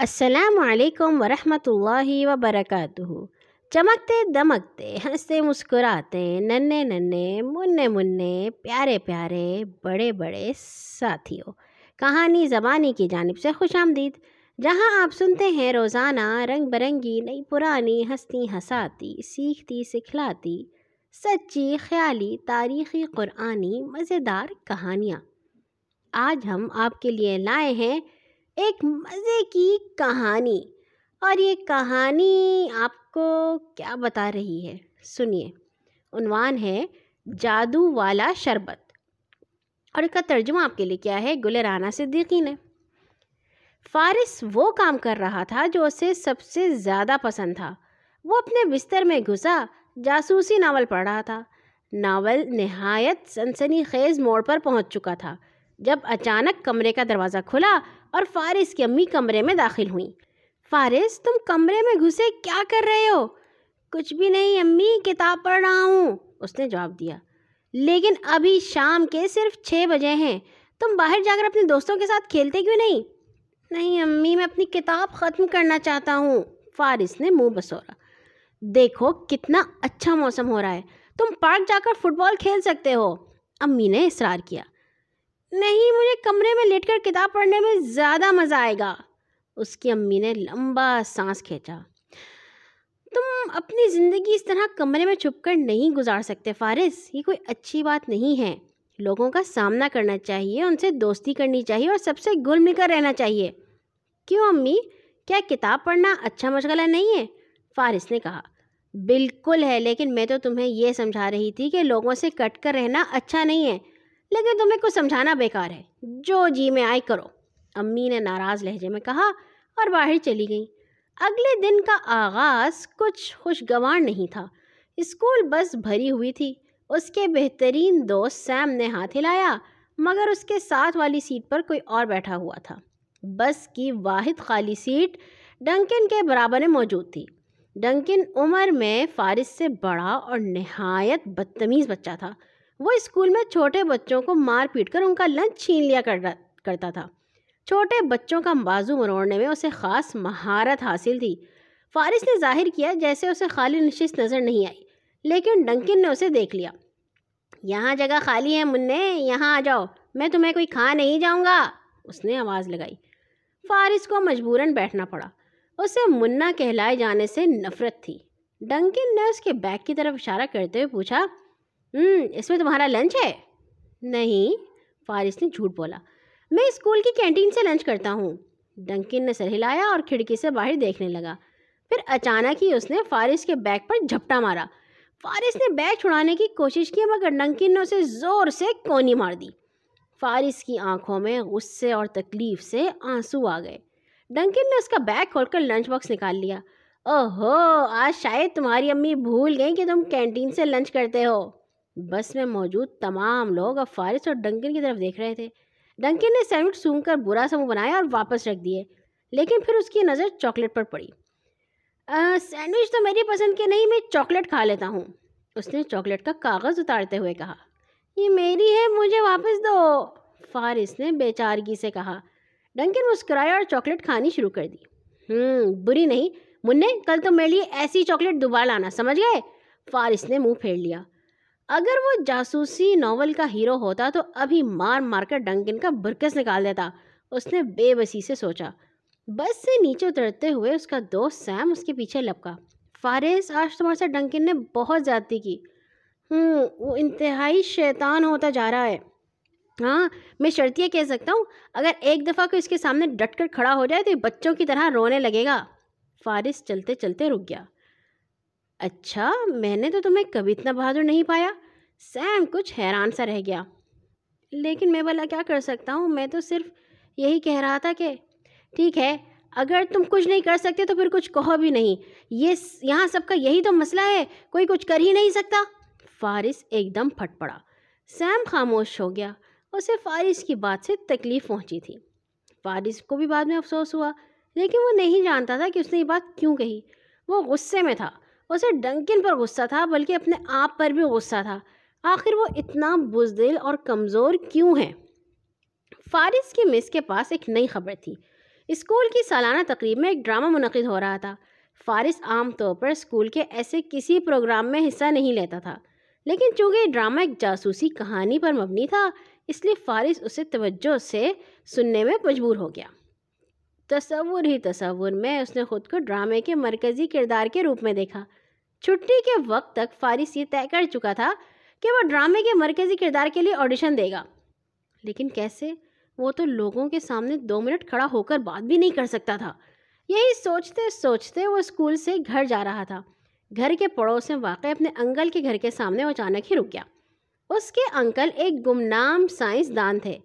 السلام علیکم ورحمۃ اللہ وبرکاتہ۔ چمکتے دمکتے، ہنستے مسکراتے ننے ننے منے منے پیارے پیارے، بڑے بڑے ساتھیوں۔ کہانی زبانی کی جانب سے خوش آمدید۔ جہاں آپ سنتے ہیں روزانہ رنگ برنگی، نئی پرانی ہستی ہساتی سیکھتی سکھلاتی، سچی، خیالی، تاریخی، قرآنی، مزیدار کہانیاں۔ آج ہم آپ کے لیے لائے ہیں ایک مزے کی کہانی۔ اور یہ کہانی آپ کو کیا بتا رہی ہے؟ سنیے۔ عنوان ہے جادو والا شربت۔ اور اس کا ترجمہ آپ کے لیے کیا ہے؟ گل رانا صدیقی نے۔ فارس وہ کام کر رہا تھا جو اسے سب سے زیادہ پسند تھا۔ وہ اپنے بستر میں گھسا، جاسوسی ناول پڑھ رہا تھا۔ ناول نہایت سنسنی خیز موڑ پر پہنچ چکا تھا۔ جب اچانک کمرے کا دروازہ کھلا اور فارس کی امی کمرے میں داخل ہوئیں۔ فارس، تم کمرے میں گھسے کیا کر رہے ہو؟ کچھ بھی نہیں، امی، کتاب پڑھ رہا ہوں۔ اس نے جواب دیا۔ لیکن ابھی شام کے صرف چھ بجے ہیں۔ تم باہر جا کر اپنے دوستوں کے ساتھ کھیلتے کیوں نہیں؟ نہیں، امی، میں اپنی کتاب ختم کرنا چاہتا ہوں۔ فارس نے منہ بسورا دیکھو کتنا اچھا موسم ہو رہا ہے۔ تم پارک جا کر فٹ بال کھیل سکتے ہو۔ امی نے اصرار کیا۔ نہیں، مجھے کمرے میں لیٹ کر کتاب پڑھنے میں زیادہ مزہ آئے گا۔ اس کی امی نے لمبا سانس کھینچا۔ تم اپنی زندگی اس طرح کمرے میں چھپ کر نہیں گزار سکتے، فارس۔ یہ کوئی اچھی بات نہیں ہے۔ لوگوں کا سامنا کرنا چاہیے، ان سے دوستی کرنی چاہیے اور سب سے گل مل کر رہنا چاہیے۔ کیوں امی؟ کیا کتاب پڑھنا اچھا مشغلہ نہیں ہے؟ فارس نے کہا۔ بالکل ہے، لیکن میں تو تمہیں یہ سمجھا رہی تھی کہ لوگوں سے کٹ کر رہنا اچھا نہیں ہے۔ لیکن تمہیں کچھ سمجھانا بیکار ہے۔ جو جی میں آئی کرو۔ امی نے ناراض لہجے میں کہا اور باہر چلی گئیں۔ اگلے دن کا آغاز کچھ خوشگوار نہیں تھا۔ اسکول بس بھری ہوئی تھی۔ اس کے بہترین دوست سیم نے ہاتھ ہلایا، مگر اس کے ساتھ والی سیٹ پر کوئی اور بیٹھا ہوا تھا۔ بس کی واحد خالی سیٹ ڈنکن کے برابر میں موجود تھی۔ ڈنکن عمر میں فارس سے بڑا اور نہایت بدتمیز بچہ تھا۔ وہ اسکول میں چھوٹے بچوں کو مار پیٹ کر ان کا لنچ چھین لیا کرتا تھا۔ چھوٹے بچوں کا بازو مروڑنے میں اسے خاص مہارت حاصل تھی۔ فارس نے ظاہر کیا جیسے اسے خالی نشست نظر نہیں آئی، لیکن ڈنکن نے اسے دیکھ لیا۔ یہاں جگہ خالی ہے منع یہاں آ جاؤ، میں تمہیں کوئی کھا نہیں جاؤں گا۔ اس نے آواز لگائی۔ فارس کو مجبوراً بیٹھنا پڑا۔ اسے منا کہلائے جانے سے نفرت تھی۔ ڈنکن نے اس کے بیگ کی طرف اشارہ کرتے ہوئے پوچھا اس میں تمہارا لنچ ہے؟ نہیں، فارس نے جھوٹ بولا۔ میں اسکول کی کینٹین سے لنچ کرتا ہوں۔ ڈنکن نے سر ہلایا اور کھڑکی سے باہر دیکھنے لگا۔ پھر اچانک ہی اس نے فارس کے بیگ پر جھپٹا مارا۔ فارس نے بیگ چھڑانے کی کوشش کی، مگر ڈنکن نے اسے زور سے کونی مار دی۔ فارس کی آنکھوں میں غصے اور تکلیف سے آنسو آ گئے۔ ڈنکن نے اس کا بیگ کھول کر لنچ باکس نکال لیا۔ اوہ ہو آج شاید تمہاری امی بھول گئیں کہ تم کینٹین سے لنچ کرتے ہو۔ بس میں موجود تمام لوگ اب فارس اور ڈنکن کی طرف دیکھ رہے تھے۔ ڈنکن نے سینڈوچ سونگ کر برا سا منہ بنایا اور واپس رکھ دیے، لیکن پھر اس کی نظر چاکلیٹ پر پڑی۔ سینڈوچ تو میری پسند کے نہیں، میں چاکلیٹ کھا لیتا ہوں۔ اس نے چاکلیٹ کا کاغذ اتارتے ہوئے کہا، یہ میری ہے، مجھے واپس دو۔ فارس نے بے چارگی سے کہا، ڈنکن مسکرایا اور چاکلیٹ کھانی شروع کر دی۔ ہوں بری نہیں۔ منع کل تو میرے لیے ایسی چاکلیٹ دوبارہ لانا، سمجھ گئے؟ فارس نے منہ پھیر لیا۔ اگر وہ جاسوسی ناول کا ہیرو ہوتا تو ابھی مار مار کر ڈنکن کا برکس نکال دیتا۔ اس نے بے بسی سے سوچا۔ بس سے نیچے اترتے ہوئے اس کا دوست سیم اس کے پیچھے لپکا۔ فارس آج تمہارے سے ڈنکن نے بہت زیادتی کی۔ ہوں، وہ انتہائی شیطان ہوتا جا رہا ہے۔ ہاں میں شرطیہ کہہ سکتا ہوں، اگر ایک دفعہ کو اس کے سامنے ڈٹ کر کھڑا ہو جائے تو یہ بچوں کی طرح رونے لگے گا۔ فارس چلتے چلتے رک گیا۔ اچھا میں نے تو تمہیں کبھی اتنا بہادر نہیں پایا۔ سیم کچھ حیران سا رہ گیا۔ لیکن میں بھلا کیا کر سکتا ہوں؟ میں تو صرف یہی کہہ رہا تھا کہ، ٹھیک ہے، اگر تم کچھ نہیں کر سکتے تو پھر کچھ کہو بھی نہیں۔ یہ یہاں سب کا یہی تو مسئلہ ہے، کوئی کچھ کر ہی نہیں سکتا۔ فارس ایک دم پھٹ پڑا۔ سیم خاموش ہو گیا اسے فارس کی بات سے تکلیف پہنچی تھی۔ فارس کو بھی بعد میں افسوس ہوا، لیکن وہ نہیں جانتا تھا کہ اس نے یہ بات کیوں کہی۔ وہ غصے میں تھا۔ اسے ڈنکن پر غصہ تھا، بلکہ اپنے آپ پر بھی غصہ تھا۔ آخر وہ اتنا بزدل اور کمزور کیوں ہے فارس کی مس کے پاس ایک نئی خبر تھی۔ اسکول کی سالانہ تقریب میں ایک ڈرامہ منعقد ہو رہا تھا۔ فارس عام طور پر اسکول کے ایسے کسی پروگرام میں حصہ نہیں لیتا تھا۔ لیکن چونکہ یہ ڈرامہ ایک جاسوسی کہانی پر مبنی تھا، اس لیے فارس اسے توجہ سے سننے میں مجبور ہو گیا۔ تصور ہی تصور، میں اس نے خود کو ڈرامے کے مرکزی کردار کے روپ میں دیکھا۔ چھٹی کے وقت تک فارس یہ طے کر چکا تھا کہ وہ ڈرامے کے مرکزی کردار کے لیے آڈیشن دے گا۔ لیکن کیسے؟ وہ تو لوگوں کے سامنے دو منٹ کھڑا ہو کر بات بھی نہیں کر سکتا تھا۔ یہی سوچتے سوچتے وہ اسکول سے گھر جا رہا تھا۔ گھر کے پڑوس میں واقع اپنے انکل کے گھر کے سامنے وہ اچانک ہی رک گیا۔ اس کے انکل ایک گمنام سائنس دان تھے۔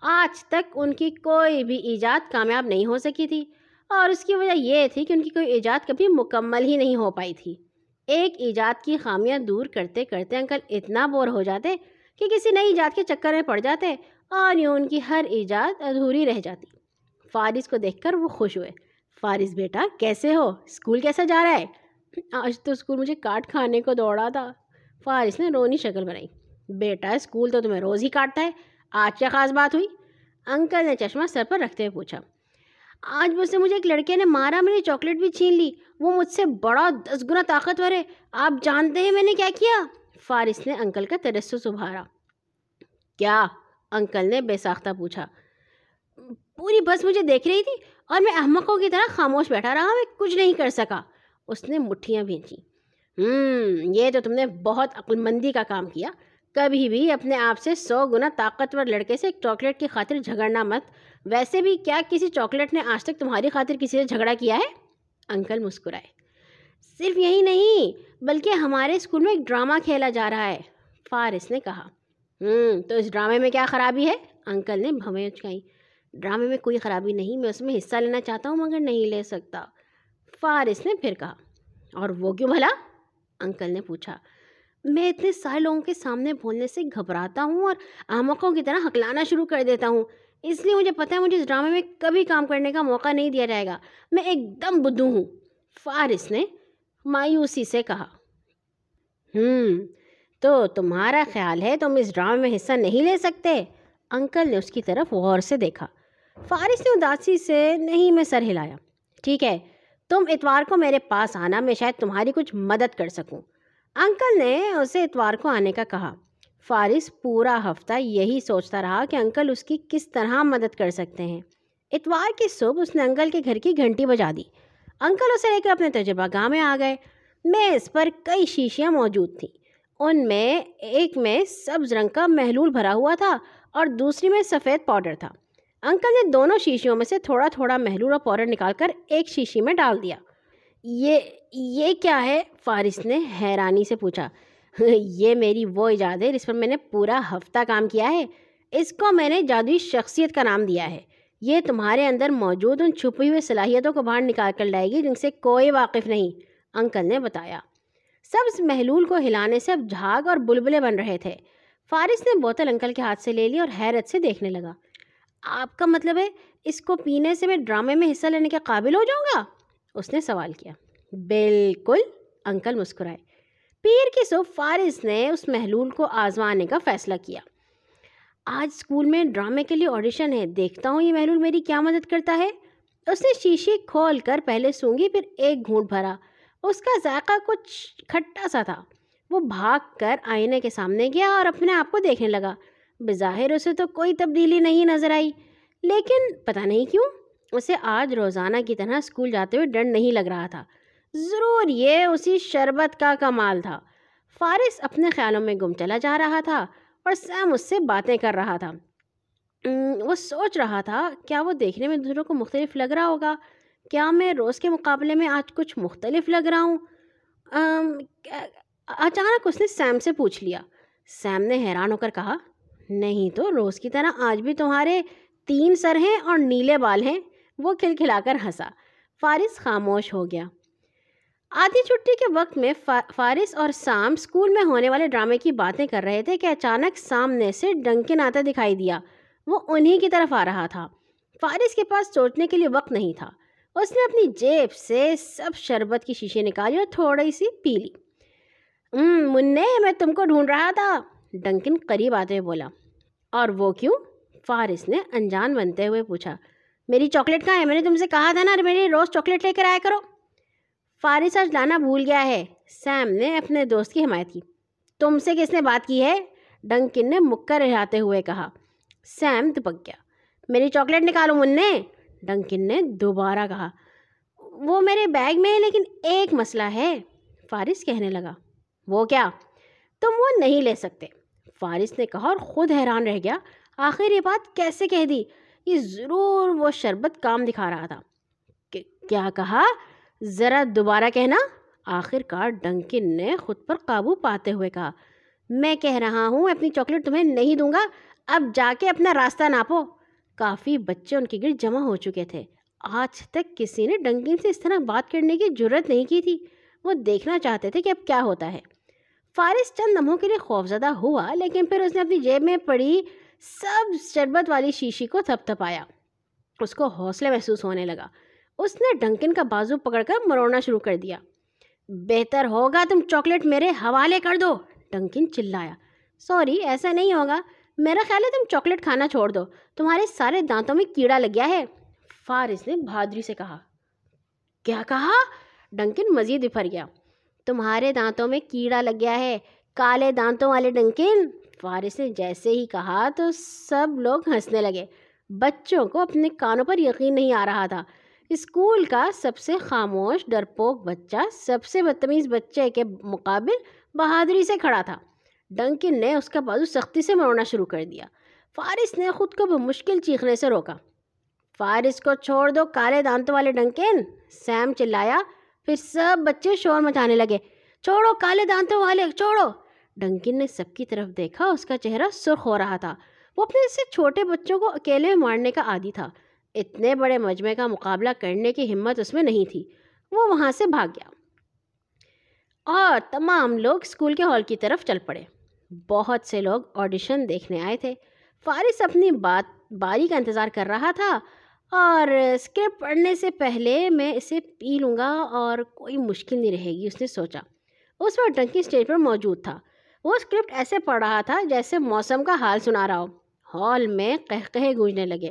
آج تک ان کی کوئی بھی ایجاد کامیاب نہیں ہو سکی تھی اور اس کی وجہ یہ تھی کہ ان کی کوئی ایجاد کبھی مکمل ہی نہیں ہو پائی تھی۔ ایک ایجاد کی خامیاں دور کرتے کرتے انکل اتنا بور ہو جاتے کہ کسی نئی ایجاد کے چکر میں پڑ جاتے اور یوں ان کی ہر ایجاد ادھوری رہ جاتی۔ فارس کو دیکھ کر وہ خوش ہوئے۔ فارس بیٹا، کیسے ہو؟ اسکول کیسا جا رہا ہے؟ آج تو اسکول مجھے کاٹ کھانے کو دوڑا تھا۔ فارس نے رونی شکل بنائی۔ بیٹا، اسکول تو تمہیں روز ہی کاٹتا ہے۔ آج کیا خاص بات ہوئی؟ انکل نے چشمہ سر پر رکھتے ہوئے پوچھا۔ آج مجھ سے مجھے ایک لڑکے نے مارا میری چاکلیٹ بھی چھین لی۔ وہ مجھ سے بڑا دس گنا طاقتور ہے۔ آپ جانتے ہیں میں نے کیا کیا؟ فارس نے انکل کا ترسس ابھارا۔ کیا؟ انکل نے بے ساختہ پوچھا۔ پوری بس مجھے دیکھ رہی تھی اور میں احمقوں کی طرح خاموش بیٹھا رہا میں کچھ نہیں کر سکا۔ اس نے مٹھیاں بھیجی ہوں یہ تو تم نے بہت عقلمندی کا کام کیا۔ کبھی بھی اپنے آپ سے سو گنا طاقتور لڑکے سے ایک چاکلیٹ کی خاطر جھگڑنا مت۔ ویسے بھی کیا کسی چاکلیٹ نے آج تک تمہاری خاطر کسی سے جھگڑا کیا ہے؟ انکل مسکرائے۔ صرف یہی نہیں، بلکہ ہمارے اسکول میں ایک ڈرامہ کھیلا جا رہا ہے، فارس نے کہا۔ ہوں تو اس ڈرامے میں کیا خرابی ہے؟ انکل نے بھویں چکائی ڈرامے میں کوئی خرابی نہیں، میں اس میں حصہ لینا چاہتا ہوں، مگر نہیں لے سکتا۔ فارس نے پھر کہا۔ اور وہ کیوں بھلا؟ انکل نے پوچھا۔ میں اتنے سارے لوگوں کے سامنے بولنے سے گھبراتا ہوں اور احمقوں کی طرح ہکلانا شروع کر دیتا ہوں۔ اس لیے مجھے پتہ ہے مجھے اس ڈرامے میں کبھی کام کرنے کا موقع نہیں دیا جائے گا۔ میں ایک دم بدھو ہوں۔ فارس نے مایوسی سے کہا ہوں تو تمہارا خیال ہے تم اس ڈرامے میں حصہ نہیں لے سکتے؟ انکل نے اس کی طرف غور سے دیکھا۔ فارس نے اداسی سے نہیں، میں سر ہلایا۔ ٹھیک ہے، تم اتوار کو میرے پاس آنا، میں شاید تمہاری کچھ مدد کر سکوں۔ انکل نے اسے اتوار کو آنے کا کہا۔ فارس پورا ہفتہ یہی سوچتا رہا کہ انکل اس کی کس طرح مدد کر سکتے ہیں۔ اتوار کی صبح اس نے انکل کے گھر کی گھنٹی بجا دی۔ انکل اسے لے کر اپنے تجربہ گاہ میں آ گئے۔ میز پر کئی شیشیاں موجود تھیں۔ ان میں ایک میں سبز رنگ کا محلول بھرا ہوا تھا اور دوسری میں سفید پاؤڈر تھا۔ انکل نے دونوں شیشیوں میں سے تھوڑا تھوڑا محلول اور پاؤڈر نکال کر ایک شیشی میں ڈال دیا۔ یہ یہ کیا ہے؟ فارس نے حیرانی سے پوچھا۔ یہ میری وہ ایجاد ہے جس پر میں نے پورا ہفتہ کام کیا ہے۔ اس کو میں نے جادوئی شخصیت کا نام دیا ہے۔ یہ تمہارے اندر موجود ان چھپی ہوئی صلاحیتوں کو باہر نکال کر لائے گی جن سے کوئی واقف نہیں، انکل نے بتایا۔ سب محلول کو ہلانے سے اب جھاگ اور بلبلے بن رہے تھے۔ فارس نے بوتل انکل کے ہاتھ سے لے لی اور حیرت سے دیکھنے لگا۔ آپ کا مطلب ہے اس کو پینے سے میں ڈرامے میں حصہ لینے کے قابل ہو جاؤں گا؟ اس نے سوال کیا۔ بالکل، انکل مسکرائے۔ پیر کی صبح فارس نے اس محلول کو آزمانے کا فیصلہ کیا۔ آج اسکول میں ڈرامے کے لیے آڈیشن ہے۔ دیکھتا ہوں یہ محلول میری کیا مدد کرتا ہے۔ اس نے شیشی کھول کر پہلے سونگی، پھر ایک گھونٹ بھرا۔ اس کا ذائقہ کچھ کھٹا سا تھا۔ وہ بھاگ کر آئینے کے سامنے گیا اور اپنے آپ کو دیکھنے لگا۔ بظاہر اسے تو کوئی تبدیلی نہیں نظر آئی۔ لیکن پتہ نہیں کیوں؟ اسے آج روزانہ کی طرح اسکول جاتے ہوئے ڈر نہیں لگ رہا تھا۔ ضرور یہ اسی شربت کا کمال تھا۔ فارس اپنے خیالوں میں گم چلا جا رہا تھا اور سیم اس سے باتیں کر رہا تھا۔ وہ سوچ رہا تھا، کیا وہ دیکھنے میں دوسروں کو مختلف لگ رہا ہوگا؟ کیا میں روز کے مقابلے میں آج کچھ مختلف لگ رہا ہوں؟ اچانک اس نے سیم سے پوچھ لیا۔ سیم نے حیران ہو کر کہا، نہیں تو روز کی طرح آج بھی تمہارے تین سر ہیں اور نیلے بال ہیں۔ وہ کھل کھلا کر ہنسا۔ فارس خاموش ہو گیا۔ آدھی چھٹی کے وقت میں فارس اور سام اسکول میں ہونے والے ڈرامے کی باتیں کر رہے تھے کہ اچانک سامنے سے ڈنکن آتا دکھائی دیا۔ وہ انہی کی طرف آ رہا تھا۔ فارس کے پاس سوچنے کے لیے وقت نہیں تھا۔ اس نے اپنی جیب سے سب شربت کی شیشے نکالی اور تھوڑی سی پی لی۔ منع میں تم کو ڈھونڈ رہا تھا۔ ڈنکن قریب آتے ہوئے بولا۔ اور وہ کیوں؟ فارس نے انجان بنتے ہوئے پوچھا۔ میری چاکلیٹ کہاں ہے؟ میں نے تم سے کہا تھا نا، میری روز چاکلیٹ لے کر آیا کرو۔ فارس آج لانا بھول گیا ہے۔ سیم نے اپنے دوست کی حمایت کی۔ تم سے کس نے بات کی ہے؟ ڈنکن نے مکہ رہاتے ہوئے کہا۔ سیم دپک گیا۔ میری چاکلیٹ نکالو منہ ڈنکن نے دوبارہ کہا۔ وہ میرے بیگ میں ہے لیکن ایک مسئلہ ہے۔ فارس کہنے لگا۔ وہ کیا؟ تم وہ نہیں لے سکتے۔ فارس نے کہا اور خود حیران رہ گیا۔ آخر یہ بات کیسے کہہ دی؟ یہ ضرور وہ شربت کام دکھا رہا تھا۔ کیا کہا؟ ذرا دوبارہ کہنا۔ آخر کار ڈنکن نے خود پر قابو پاتے ہوئے کہا، میں کہہ رہا ہوں، اپنی چاکلیٹ تمہیں نہیں دوں گا، اب جا کے اپنا راستہ ناپو۔ کافی بچے ان کے گرد جمع ہو چکے تھے۔ آج تک کسی نے ڈنکن سے اس طرح بات کرنے کی ضرورت نہیں کی تھی۔ وہ دیکھنا چاہتے تھے کہ اب کیا ہوتا ہے۔ فارس چند لمحوں کے لیے خوفزدہ ہوا، لیکن پھر اس نے اپنی جیب میں پڑی سب شربت والی شیشی کو تھپ تھپایا اس کو حوصلے محسوس ہونے لگا۔ اس نے ڈنکن کا بازو پکڑ کر مروڑنا شروع کر دیا۔ بہتر ہوگا تم چاکلیٹ میرے حوالے کر دو۔ ڈنکن چلایا۔ سوری، ایسا نہیں ہوگا۔ میرا خیال ہے تم چاکلیٹ کھانا چھوڑ دو۔ تمہارے سارے دانتوں میں کیڑا لگ گیا ہے۔ فارس نے بہادری سے کہا۔ کیا کہا؟ ڈنکن مزید بفر گیا۔ تمہارے دانتوں میں کیڑا لگ گیا ہے، کالے دانتوں والے ڈنکن؟ فارس نے جیسے ہی کہا تو سب لوگ ہنسنے لگے۔ بچوں کو اپنے کانوں پر یقین نہیں آ رہا تھا۔ اسکول کا سب سے خاموش، ڈرپوک بچہ، سب سے بدتمیز بچے کے مقابل بہادری سے کھڑا تھا۔ ڈنکن نے اس کا بازو سختی سے مروڑنا شروع کر دیا۔ فارس نے خود کو مشکل چیخنے سے روکا۔ فارس کو چھوڑ دو کالے دانتوں والے ڈنکن۔ سیم چلایا، پھر سب بچے شور مچانے لگے۔ چھوڑو کالے دانتوں والے، چھوڑو۔ ڈنکن نے سب کی طرف دیکھا، اس کا چہرہ سرخ ہو رہا تھا۔ وہ اپنے سے چھوٹے بچوں کو اکیلے مارنے کا عادی تھا۔ اتنے بڑے مجمع کا مقابلہ کرنے کی ہمت اس میں نہیں تھی۔ وہ وہاں سے بھاگ گیا۔ اور تمام لوگ اسکول کے ہال کی طرف چل پڑے۔ بہت سے لوگ آڈیشن دیکھنے آئے تھے۔ فارس اپنی بات، باری کا انتظار کر رہا تھا۔ اور اسکرپٹ پڑھنے سے پہلے میں اسے پی لوں گا اور کوئی مشکل نہیں رہے گی، اس نے سوچا۔ اس وقت ڈنکی اسٹیج پر موجود تھا۔ وہ اسکرپٹ ایسے پڑھ رہا تھا جیسے موسم کا حال سنا رہا ہو۔ ہال میں کہہ گونجنے لگے۔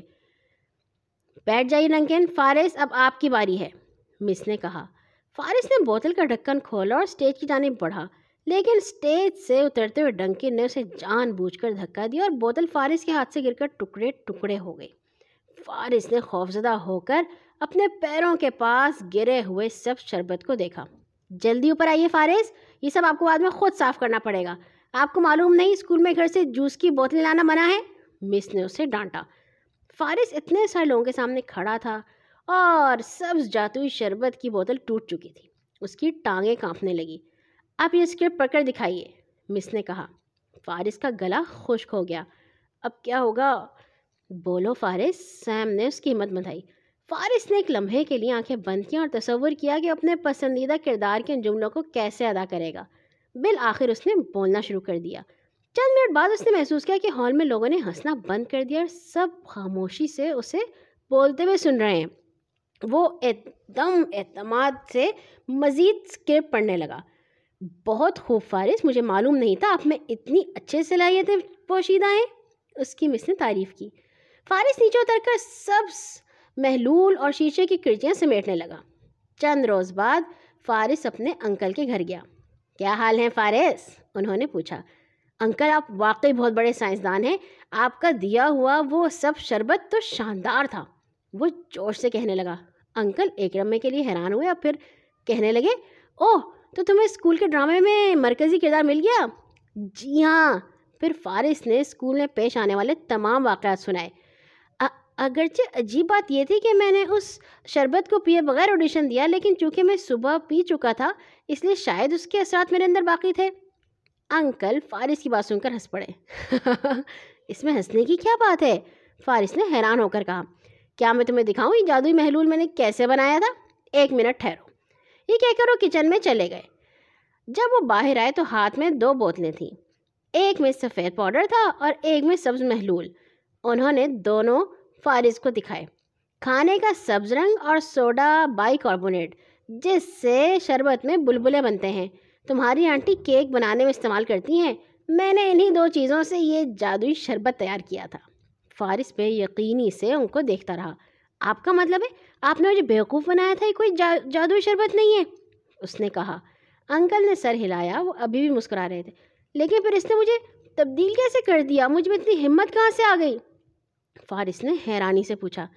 بیٹھ جائیے ڈنکن فارس، اب آپ کی باری ہے۔ مس نے کہا۔ فارس نے بوتل کا ڈھکن کھولا اور اسٹیج کی جانب بڑھا۔ لیکن اسٹیج سے اترتے ہوئے ڈنکن نے اسے جان بوجھ کر دھکا دیا اور بوتل فارس کے ہاتھ سے گر کر ٹکڑے ٹکڑے ہو گئی۔ فارس نے خوفزدہ ہو کر اپنے پیروں کے پاس گرے ہوئے سب شربت کو دیکھا۔ جلدی اوپر آئیے فارس، یہ سب آپ کو بعد میں خود صاف کرنا پڑے گا۔ آپ کو معلوم نہیں اسکول میں گھر سے جوس کی بوتلیں لانا منع ہے؟ مس نے اسے ڈانٹا۔ فارس اتنے سارے لوگوں کے سامنے کھڑا تھا اور سبز جاتوئی شربت کی بوتل ٹوٹ چکی تھی۔ اس کی ٹانگیں کانپنے لگی۔ آپ یہ اسکرپٹ پڑھ کر دکھائیے، مس نے کہا۔ فارس کا گلا خشک ہو گیا۔ اب کیا ہوگا؟ بولو فارس، سیم نے اس کی ہمت بندھائی فارس نے ایک لمحے کے لیے آنکھیں بند کیں اور تصور کیا کہ اپنے پسندیدہ کردار کے ان جملوں کو کیسے ادا کرے گا۔ بالآخر اس نے بولنا شروع کر دیا۔ چند منٹ بعد اس نے محسوس کیا کہ ہال میں لوگوں نے ہنسنا بند کر دیا اور سب خاموشی سے اسے بولتے ہوئے سن رہے ہیں۔ وہ ایک دم اعتماد سے مزید اسکرپٹ پڑھنے لگا۔ بہت خوب فارس، مجھے معلوم نہیں تھا آپ میں اتنی اچھے صلاحیتیں پوشیدہ ہیں۔ اس کی مس نے تعریف کی۔ فارس نیچے اتر کر سب محلول اور شیشے کی کرچیاں سمیٹنے لگا۔ چند روز بعد فارس اپنے انکل کے گھر گیا۔ کیا حال ہے فارس؟ انہوں نے پوچھا۔ انکل، آپ واقعی بہت بڑے سائنسدان ہیں۔ آپ کا دیا ہوا وہ سب شربت تو شاندار تھا۔ وہ جوش سے کہنے لگا۔ انکل ایک رمے کے لیے حیران ہوئے اور پھر کہنے لگے، اوہ، تو تمہیں اسکول کے ڈرامے میں مرکزی کردار مل گیا؟ جی ہاں۔ پھر فارس نے اسکول میں پیش آنے والے تمام واقعات سنائے۔ اگرچہ عجیب بات یہ تھی کہ میں نے اس شربت کو پیے بغیر آڈیشن دیا، لیکن چونکہ میں صبح پی چکا تھا، اس لیے شاید اس کے اثرات میرے اندر باقی تھے۔ انکل فارس کی بات سن کر ہنس پڑے۔ اس میں ہنسنے کی کیا بات ہے؟ فارس نے حیران ہو کر کہا، کیا میں تمہیں دکھاؤں؟ یہ جادوئی محلول میں نے کیسے بنایا تھا؟ ایک منٹ ٹھہرو۔ یہ کہہ کر وہ کچن میں چلے گئے۔ جب وہ باہر آئے تو ہاتھ میں دو بوتلیں تھیں۔ ایک میں سفید پاؤڈر تھا اور ایک میں سبز محلول۔ انہوں نے دونوں فارس کو دکھائے۔ کھانے کا سبز رنگ اور سوڈا بائی کاربونیٹ جس سے شربت میں بلبلے بنتے ہیں۔ تمہاری آنٹی کیک بنانے میں استعمال کرتی ہیں۔ میں نے انہی دو چیزوں سے یہ جادوئی شربت تیار کیا تھا۔ فارس پہ یقینی سے ان کو دیکھتا رہا۔ آپ کا مطلب ہے، آپ نے مجھے بیوقوف بنایا تھا یہ کوئی جادوئی شربت نہیں ہے۔ اس نے کہا، انکل نے سر ہلایا، وہ ابھی بھی مسکرا رہے تھے۔ لیکن پھر اس نے مجھے تبدیل کیسے کر دیا؟ مجھ میں اتنی ہمت کہاں سے آ گئی؟ فارس نے حیرانی سے پوچھا،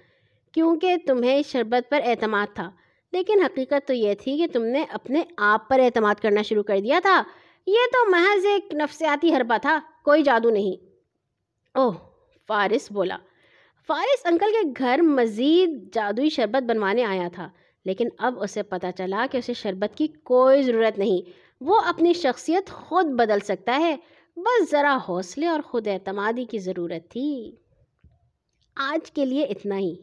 کیونکہ تمہیں شربت پر اعتماد تھا، لیکن حقیقت تو یہ تھی کہ تم نے اپنے آپ پر اعتماد کرنا شروع کر دیا تھا۔ یہ تو محض ایک نفسیاتی حربہ تھا، کوئی جادو نہیں۔ اوہ فارس بولا۔ فارس انکل کے گھر مزید جادوئی شربت بنوانے آیا تھا، لیکن اب اسے پتہ چلا کہ اسے شربت کی کوئی ضرورت نہیں۔ وہ اپنی شخصیت خود بدل سکتا ہے، بس ذرا حوصلے اور خود اعتمادی کی ضرورت تھی۔ آج کے لیے اتنا ہی۔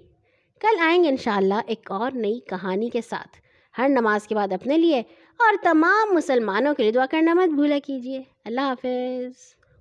کل آئیں گے انشاءاللہ ایک اور نئی کہانی کے ساتھ۔ ہر نماز کے بعد اپنے لیے اور تمام مسلمانوں کے لیے دعا کرنا مت بھولا کیجیے اللہ حافظ۔